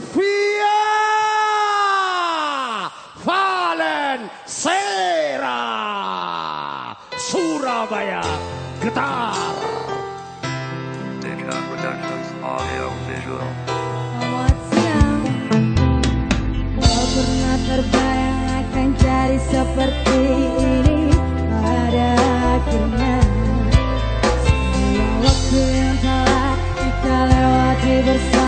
via Valencera Surabaya Getar. Digital Productions Audio Visual pernah terbayang akan jadi seperti ini Pada akhirnya? Semua waktu yang telah kita lewati bersama.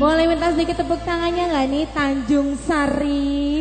Boleh minta sedikit tepuk tangannya nggak nih Tanjung Sari?